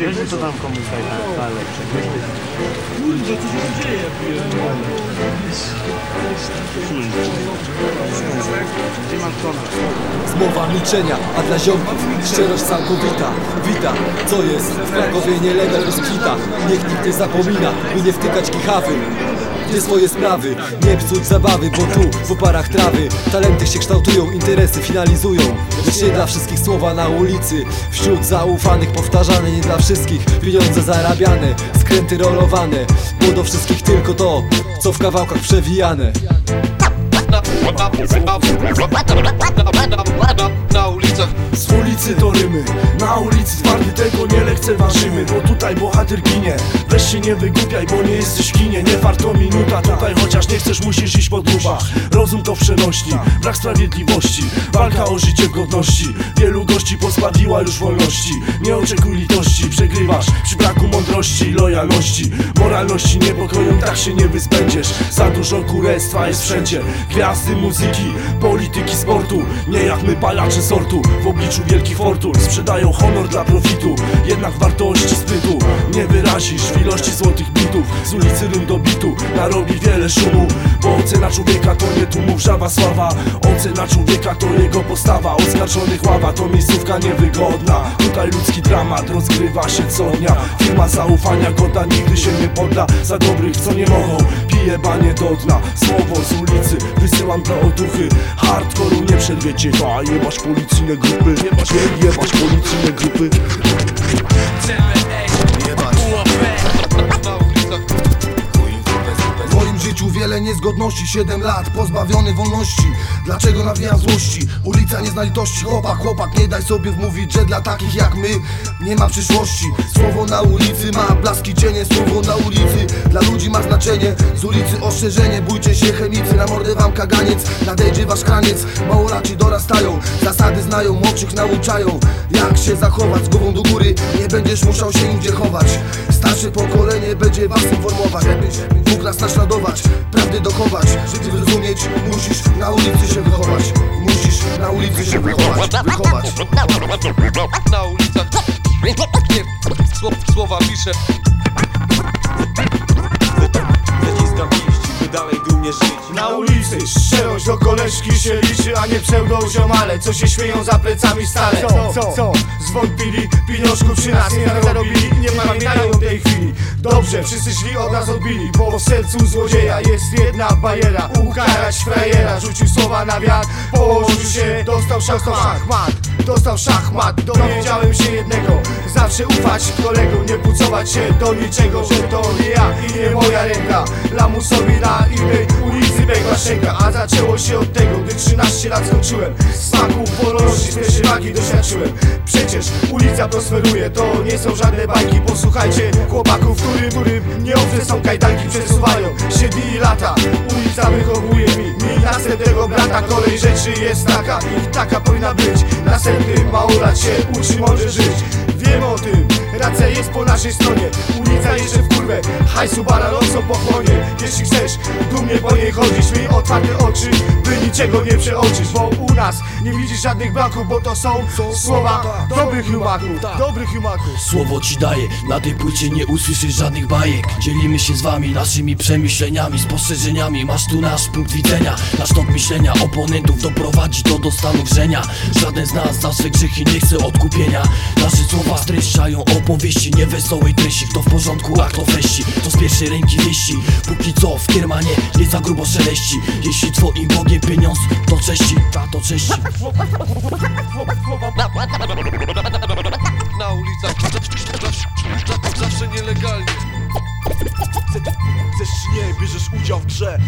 Wiesz, to tam komuś daje tak, ale Kurde, co się dzieje? Gdzie mam konrad? Zmowa milczenia, a dla ziomków szczerość całkowita. Wita, co jest? W Krakowie nielegal rozkwita. Niech nikt nie zapomina, by nie wtykać kichawy. Ty swoje sprawy, nie psuć zabawy Bo tu, w oparach trawy Talenty się kształtują, interesy finalizują. Lecz nie dla wszystkich słowa na ulicy. Wśród zaufanych powtarzane Nie dla wszystkich pieniądze zarabiane. Skręty rolowane Bo do wszystkich tylko to, co w kawałkach przewijane ulicy nie lekceważymy Bo tutaj bohater ginie, weź się nie wygłupiaj, bo nie jesteś w kinie. Nie warto minuta tutaj, chociaż nie chcesz musisz iść po grubach Rozum to przenośni, brak sprawiedliwości. Walka o życie w godności. Wielu gości pozbawiła już wolności. Nie oczekuj litości, przegrywasz przy braku mądrości, lojalności. Moralności, niepokoju tak się nie wyzbędziesz Za dużo kurestwa jest wszędzie. Gwiazdy muzyki, polityki sportu. Nie jak my palacze sortu. W obliczu wielkich fortun. Sprzedają honor dla profitu. Jednak wartości sprytu Nie wyrazisz w ilości złotych bitów Z ulicy rym do bitu Narobi wiele szumu. Bo ocena człowieka to nie tłumów żaba sława. Ocena człowieka to jego postawa. Oskarżonych ława to miejscówka niewygodna. Tutaj ludzki dramat rozgrywa się co dnia. Firma zaufania goda nigdy się nie podda. Za dobrych co nie mogą Pije banie do dna. Słowo z ulicy wysyłam dla otuchy. Hardkoru nie przerwiecie A jebać policyjne grupy. Jebać, jebać policyjne grupy niezgodności 7 lat pozbawiony wolności. Dlaczego nawijam złości? Ulica nie zna litości Chłopak, chłopak, nie daj sobie wmówić Że dla takich jak my nie ma przyszłości. Słowo na ulicy ma blaski cienie Słowo na ulicy. Dla ludzi ma znaczenie Z ulicy ostrzeżenie, bójcie się chemicy Na mordę wam kaganiec, nadejdzie wasz kraniec Małolaci dorastają, zasady znają Młodszych nauczają, jak się zachować Z głową do góry, nie będziesz musiał się nigdzie chować Starsze pokolenie będzie was informować mógł nas naśladować, prawdy dochować. Żeby zrozumieć, musisz na ulicy się wychować. Musisz na ulicy się wychować, wychować. Na ulicach Nie, sło- słowa piszę Zaciskam pięści, by dalej dumnie żyć. Na ulicy szczerość do koleżki się liczy, a nie pseudo ziomale Co się śmieją za plecami stale. Co, co, co? Zwątpili, pieniążków przy nas nie zarobili Nie pamiętają tej chwili. Dobrze, wszyscy szli od nas odbili Bo w sercu złodzieja jest jedna bajera. Ukarać frajera, rzucił słowa na wiatr Położył się, dostał szachmat Dostał szachmat, dowiedziałem się jednego. Zawsze ufać kolegom, nie pucować się do niczego Że to nie ja i nie moja ręka. Lamusowi na innej ulicy biegła szczęka. A zaczęło się od tego, gdy 13 lat skończyłem. Smaku wolności, z pierwszej wagi doświadczyłem. Przecież ulica prosperuje, to nie są żadne bajki. Posłuchajcie chłopaków, którym, którym nieobce są kajdanki Przesuwają się dni i lata. Ulica wychowuje mi, mi następnego brata. Kolej rzeczy jest taka i taka powinna być Następny małolat się uczy mądrze żyć jest po naszej stronie. Ulica jeszcze w kurwę, hajsu bananosą pochłonie Jeśli chcesz dumnie po niej chodzić Miej otwarte oczy, by niczego nie przeoczyć Bo u nas nie widzisz żadnych braków Bo to są słowa dobrych humaków Dobrych humaków Słowo ci daję, na tej płycie nie usłyszysz żadnych bajek. Dzielimy się z wami naszymi przemyśleniami, spostrzeżeniami. Masz tu nasz punkt widzenia, nasz tok myślenia. Oponentów doprowadzi to do stanu grzenia. Żaden z nas za swe grzechy nie chce odkupienia. Nasze słowa streszczają opowieści Niewesołej treści, kto w porządku, a kto freści To z pierwszej ręki wieści. Póki co w kiermanie nie za grubo szeleści. Jeśli twoim Bogiem pieniądz to cześci, ta to cześci. Na ulicach Zawsze, zawsze nielegalnie. Chcesz czy nie, bierzesz udział w grze